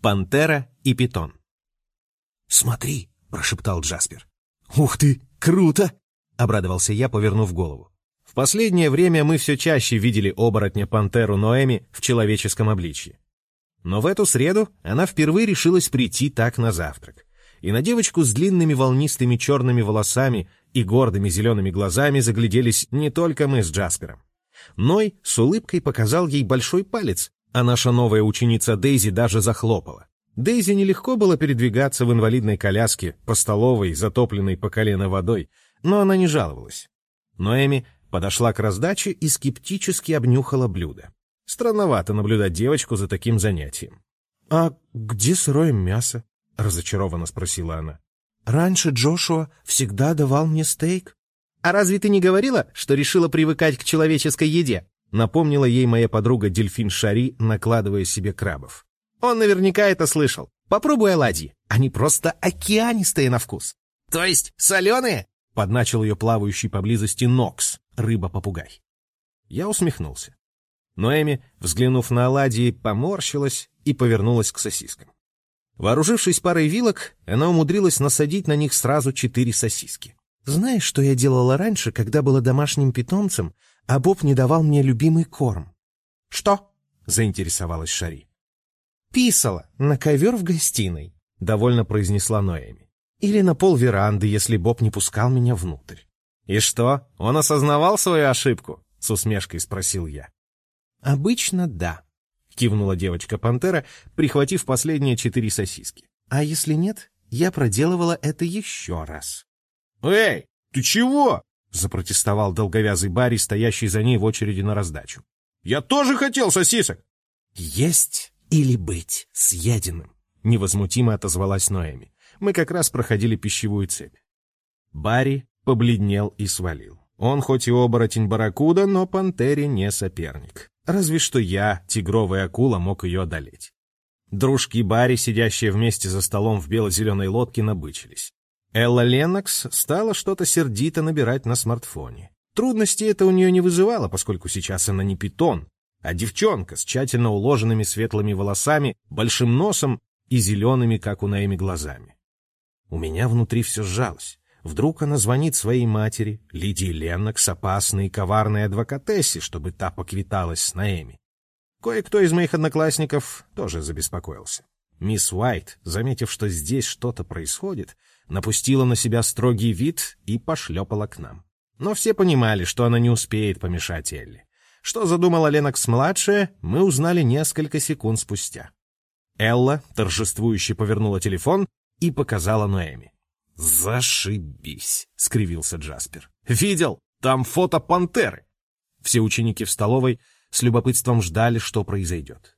Пантера и питон. «Смотри!» — прошептал Джаспер. «Ух ты, круто!» — обрадовался я, повернув голову. В последнее время мы все чаще видели оборотня-пантеру Ноэми в человеческом обличье. Но в эту среду она впервые решилась прийти так на завтрак. И на девочку с длинными волнистыми черными волосами и гордыми зелеными глазами загляделись не только мы с Джаспером. Ной с улыбкой показал ей большой палец, а наша новая ученица Дейзи даже захлопала. Дейзи нелегко было передвигаться в инвалидной коляске по столовой, затопленной по колено водой, но она не жаловалась. Ноэми подошла к раздаче и скептически обнюхала блюдо. Странновато наблюдать девочку за таким занятием. «А где сырое мясо?» — разочарованно спросила она. «Раньше Джошуа всегда давал мне стейк». «А разве ты не говорила, что решила привыкать к человеческой еде?» Напомнила ей моя подруга Дельфин Шари, накладывая себе крабов. «Он наверняка это слышал. Попробуй оладьи. Они просто океанистые на вкус». «То есть соленые?» Подначил ее плавающий поблизости Нокс, рыба-попугай. Я усмехнулся. Ноэми, взглянув на оладьи, поморщилась и повернулась к сосискам. Вооружившись парой вилок, она умудрилась насадить на них сразу четыре сосиски. «Знаешь, что я делала раньше, когда была домашним питомцем, а Боб не давал мне любимый корм?» «Что?» — заинтересовалась Шари. «Писала на ковер в гостиной», — довольно произнесла Ноэми. «Или на пол веранды, если Боб не пускал меня внутрь». «И что, он осознавал свою ошибку?» — с усмешкой спросил я. «Обычно да», — кивнула девочка-пантера, прихватив последние четыре сосиски. «А если нет, я проделывала это еще раз». «Эй, ты чего?» — запротестовал долговязый Барри, стоящий за ней в очереди на раздачу. «Я тоже хотел сосисок!» «Есть или быть съеденным!» — невозмутимо отозвалась Ноэми. Мы как раз проходили пищевую цепь. Барри побледнел и свалил. Он хоть и оборотень-барракуда, но пантере не соперник. Разве что я, тигровая акула, мог ее одолеть. Дружки Барри, сидящие вместе за столом в бело-зеленой лодке, набычились. Элла Леннокс стала что-то сердито набирать на смартфоне. Трудности это у нее не вызывало, поскольку сейчас она не питон, а девчонка с тщательно уложенными светлыми волосами, большим носом и зелеными, как у Наэми, глазами. У меня внутри все сжалось. Вдруг она звонит своей матери, Лидии Леннокс, опасной и коварной адвокатессе, чтобы та поквиталась с Наэми. Кое-кто из моих одноклассников тоже забеспокоился. Мисс Уайт, заметив, что здесь что-то происходит, напустила на себя строгий вид и пошлепала к нам. Но все понимали, что она не успеет помешать Элли. Что задумала Ленокс-младшая, мы узнали несколько секунд спустя. Элла торжествующе повернула телефон и показала Ноэми. «Зашибись!» — скривился Джаспер. «Видел? Там фото пантеры!» Все ученики в столовой с любопытством ждали, что произойдет.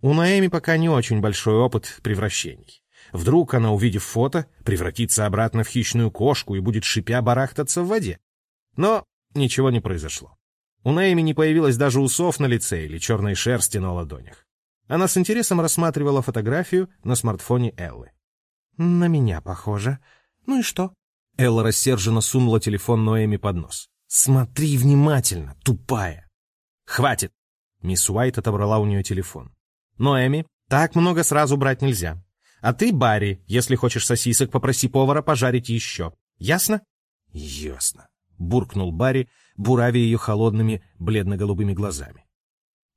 У Наэми пока не очень большой опыт превращений. Вдруг она, увидев фото, превратится обратно в хищную кошку и будет шипя барахтаться в воде. Но ничего не произошло. У Наэми не появилось даже усов на лице или черной шерсти на ладонях. Она с интересом рассматривала фотографию на смартфоне Эллы. «На меня похоже», «Ну и что?» Элла рассерженно сунула телефон Ноэми под нос. «Смотри внимательно, тупая!» «Хватит!» Мисс Уайт отобрала у нее телефон. «Ноэми, так много сразу брать нельзя. А ты, Барри, если хочешь сосисок, попроси повара пожарить еще. Ясно?» «Ясно», — буркнул Барри, буравя ее холодными бледно-голубыми глазами.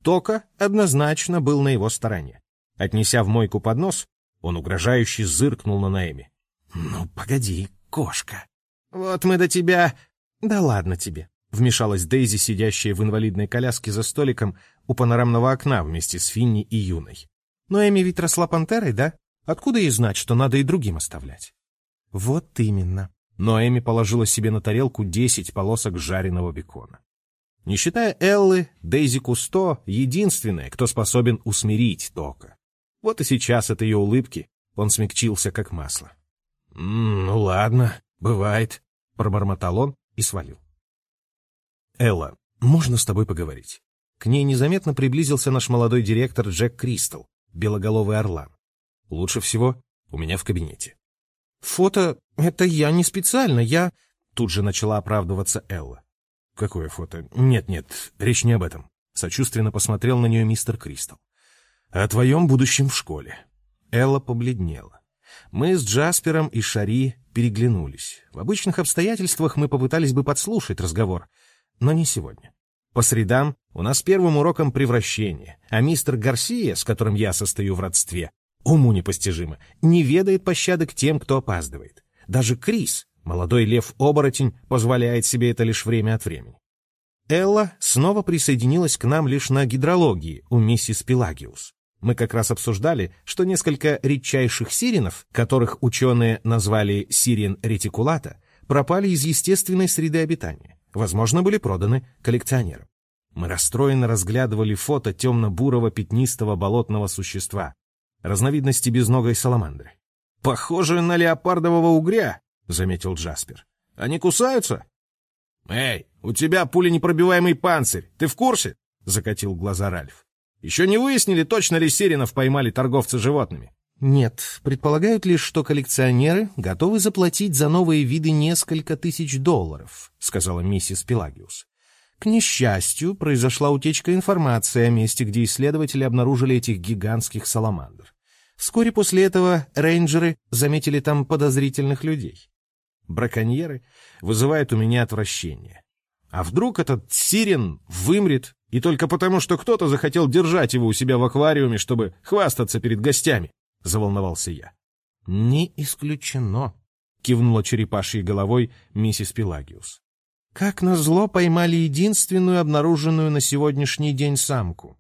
Тока однозначно был на его стороне. Отнеся в мойку поднос, он угрожающе зыркнул на Наэми. «Ну, погоди, кошка». «Вот мы до тебя...» «Да ладно тебе», — вмешалась Дейзи, сидящая в инвалидной коляске за столиком у панорамного окна вместе с Финни и Юной. «Но Эми ведь росла пантерой, да? Откуда ей знать, что надо и другим оставлять?» «Вот именно». Но Эми положила себе на тарелку десять полосок жареного бекона. Не считая Эллы, Дейзи Кусто — единственная, кто способен усмирить Тока. Вот и сейчас от ее улыбки он смягчился, как масло. «Ну ладно, бывает», — пробормотал он и свалил. «Элла, можно с тобой поговорить?» К ней незаметно приблизился наш молодой директор Джек Кристал, белоголовый орлан. «Лучше всего у меня в кабинете». «Фото — это я не специально, я...» Тут же начала оправдываться Элла. «Какое фото? Нет-нет, речь не об этом». Сочувственно посмотрел на нее мистер Кристал. «О твоем будущем в школе». Элла побледнела. Мы с Джаспером и Шари переглянулись. В обычных обстоятельствах мы попытались бы подслушать разговор, но не сегодня. По средам у нас первым уроком превращение, а мистер Гарсия, с которым я состою в родстве, уму непостижимо, не ведает пощады к тем, кто опаздывает. Даже Крис, молодой лев-оборотень, позволяет себе это лишь время от времени. Элла снова присоединилась к нам лишь на гидрологии у миссис Пелагиус. Мы как раз обсуждали, что несколько редчайших сиренов, которых ученые назвали сирен ретикулата, пропали из естественной среды обитания возможно, были проданы коллекционерам. Мы расстроенно разглядывали фото темно-бурого пятнистого болотного существа, разновидности безногой саламандры. «Похоже на леопардового угря», — заметил Джаспер. «Они кусаются?» «Эй, у тебя пуленепробиваемый панцирь, ты в курсе?» — закатил глаза Ральф. «Еще не выяснили, точно ли сиренов поймали торговцы животными?» Нет, предполагают лишь, что коллекционеры готовы заплатить за новые виды несколько тысяч долларов, сказала миссис Пелагиус. К несчастью, произошла утечка информации о месте, где исследователи обнаружили этих гигантских саламандр. Вскоре после этого рейнджеры заметили там подозрительных людей. Браконьеры вызывают у меня отвращение. А вдруг этот сирен вымрет, и только потому, что кто-то захотел держать его у себя в аквариуме, чтобы хвастаться перед гостями? — заволновался я. «Не исключено», — кивнула черепашьей головой миссис Пелагиус. «Как назло поймали единственную обнаруженную на сегодняшний день самку.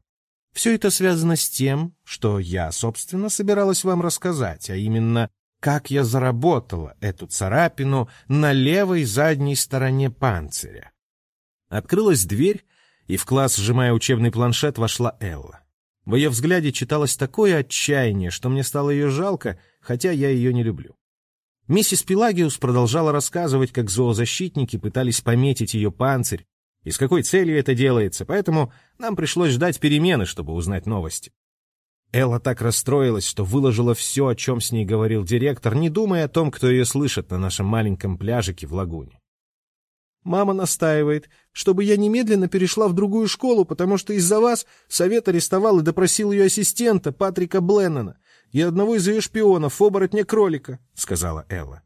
Все это связано с тем, что я, собственно, собиралась вам рассказать, а именно, как я заработала эту царапину на левой задней стороне панциря». Открылась дверь, и в класс, сжимая учебный планшет, вошла Элла. В ее взгляде читалось такое отчаяние, что мне стало ее жалко, хотя я ее не люблю. Миссис Пелагиус продолжала рассказывать, как зоозащитники пытались пометить ее панцирь, и с какой целью это делается, поэтому нам пришлось ждать перемены, чтобы узнать новости. Элла так расстроилась, что выложила все, о чем с ней говорил директор, не думая о том, кто ее слышит на нашем маленьком пляжике в лагуне. Мама настаивает, чтобы я немедленно перешла в другую школу, потому что из-за вас совет арестовал и допросил ее ассистента, Патрика Бленнона, и одного из ее шпионов, оборотня-кролика», — сказала Элла.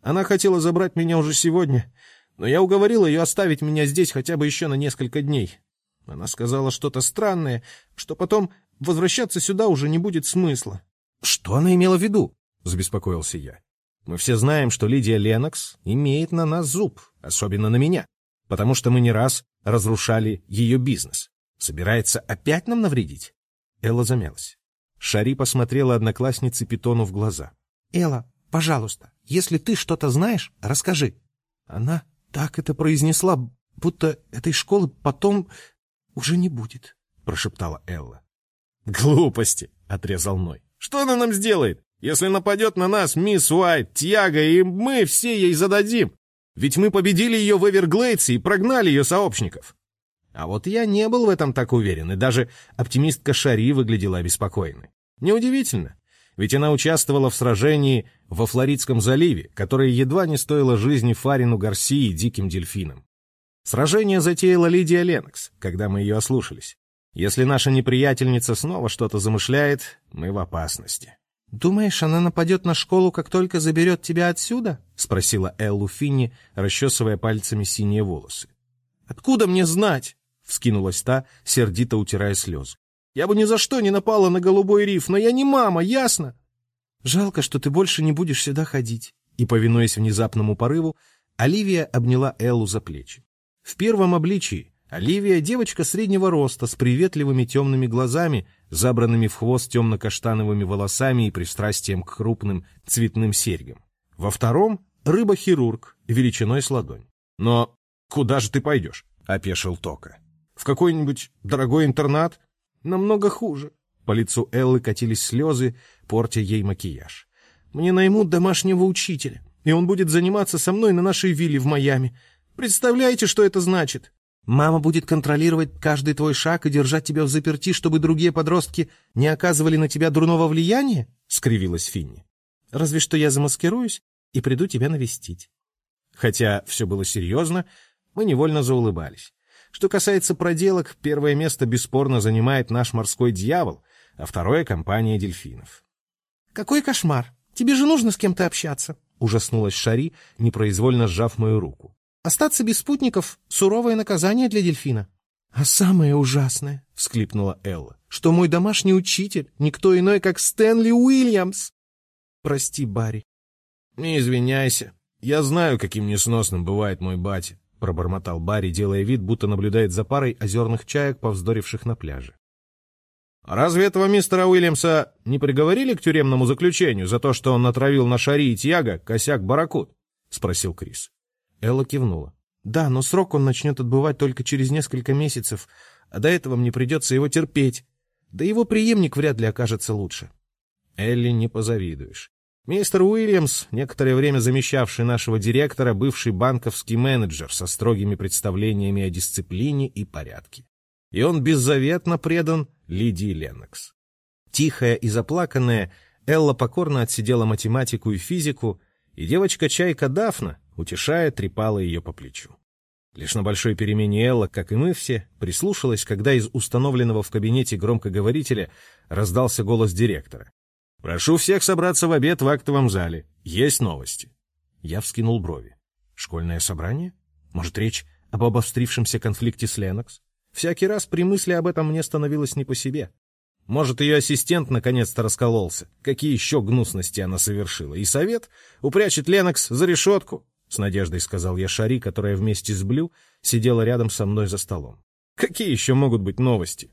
«Она хотела забрать меня уже сегодня, но я уговорила ее оставить меня здесь хотя бы еще на несколько дней. Она сказала что-то странное, что потом возвращаться сюда уже не будет смысла». «Что она имела в виду?» — забеспокоился я. Мы все знаем, что Лидия Ленокс имеет на нас зуб, особенно на меня, потому что мы не раз разрушали ее бизнес. Собирается опять нам навредить? Элла замялась. Шари посмотрела однокласснице Питону в глаза. «Элла, пожалуйста, если ты что-то знаешь, расскажи». Она так это произнесла, будто этой школы потом уже не будет, прошептала Элла. «Глупости!» — отрезал Ной. «Что она нам сделает? Если нападет на нас мисс Уайт, Тьяга, и мы все ей зададим. Ведь мы победили ее в Эверглейдсе и прогнали ее сообщников. А вот я не был в этом так уверен, и даже оптимистка Шари выглядела обеспокоенной. Неудивительно, ведь она участвовала в сражении во Флоридском заливе, которое едва не стоило жизни Фарину Гарсии и диким дельфинам. Сражение затеяла Лидия Ленокс, когда мы ее ослушались. Если наша неприятельница снова что-то замышляет, мы в опасности. «Думаешь, она нападет на школу, как только заберет тебя отсюда?» — спросила Эллу Финни, расчесывая пальцами синие волосы. «Откуда мне знать?» — вскинулась та, сердито утирая слезы. «Я бы ни за что не напала на голубой риф, но я не мама, ясно?» «Жалко, что ты больше не будешь сюда ходить». И, повинуясь внезапному порыву, Оливия обняла Эллу за плечи. В первом обличии Оливия — девочка среднего роста, с приветливыми темными глазами, забранными в хвост темно-каштановыми волосами и пристрастием к крупным цветным серьгам. Во втором — рыба-хирург, величиной с ладонь. «Но куда же ты пойдешь?» — опешил Тока. «В какой-нибудь дорогой интернат?» «Намного хуже». По лицу Эллы катились слезы, портя ей макияж. «Мне наймут домашнего учителя, и он будет заниматься со мной на нашей вилле в Майами. Представляете, что это значит?» Мама будет контролировать каждый твой шаг и держать тебя в заперти, чтобы другие подростки не оказывали на тебя дурного влияния? — скривилась Финни. — Разве что я замаскируюсь и приду тебя навестить. Хотя все было серьезно, мы невольно заулыбались. Что касается проделок, первое место бесспорно занимает наш морской дьявол, а второе — компания дельфинов. «Какой кошмар! Тебе же нужно с кем-то общаться!» — ужаснулась Шари, непроизвольно сжав мою руку. «Остаться без спутников — суровое наказание для дельфина». «А самое ужасное», — всклипнула Элла, «что мой домашний учитель — никто иной, как Стэнли Уильямс». «Прости, Барри». «Не извиняйся. Я знаю, каким несносным бывает мой батя», — пробормотал Барри, делая вид, будто наблюдает за парой озерных чаек, повздоривших на пляже. «Разве этого мистера Уильямса не приговорили к тюремному заключению за то, что он натравил на Шари и Тьяго косяк баракут?» — спросил Крис. Элла кивнула. «Да, но срок он начнет отбывать только через несколько месяцев, а до этого мне придется его терпеть. Да его преемник вряд ли окажется лучше». Элли не позавидуешь. Мистер Уильямс, некоторое время замещавший нашего директора, бывший банковский менеджер со строгими представлениями о дисциплине и порядке. И он беззаветно предан Лидии Леннокс. Тихая и заплаканная, Элла покорно отсидела математику и физику, и девочка-чайка Дафна, утешая, трепала ее по плечу. Лишь на большой перемене Элла, как и мы все, прислушалась, когда из установленного в кабинете громкоговорителя раздался голос директора. «Прошу всех собраться в обед в актовом зале. Есть новости». Я вскинул брови. «Школьное собрание? Может, речь об обострившемся конфликте с Ленокс? Всякий раз при мысли об этом мне становилось не по себе. Может, ее ассистент наконец-то раскололся. Какие еще гнусности она совершила. И совет упрячет Ленокс за решетку, — с надеждой сказал я Шари, которая вместе с Блю сидела рядом со мной за столом. Какие еще могут быть новости?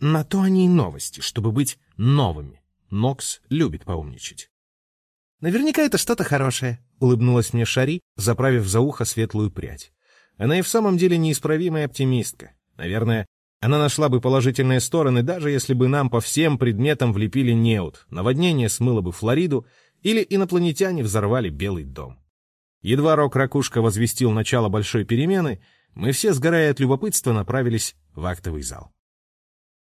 На то они и новости, чтобы быть новыми. Нокс любит поумничать. Наверняка это что-то хорошее, — улыбнулась мне Шари, заправив за ухо светлую прядь. Она и в самом деле неисправимая оптимистка. Наверное, она нашла бы положительные стороны, даже если бы нам по всем предметам влепили неуд, наводнение смыло бы Флориду или инопланетяне взорвали Белый дом. Едва Рок-Ракушка возвестил начало большой перемены, мы все, сгорая от любопытства, направились в актовый зал.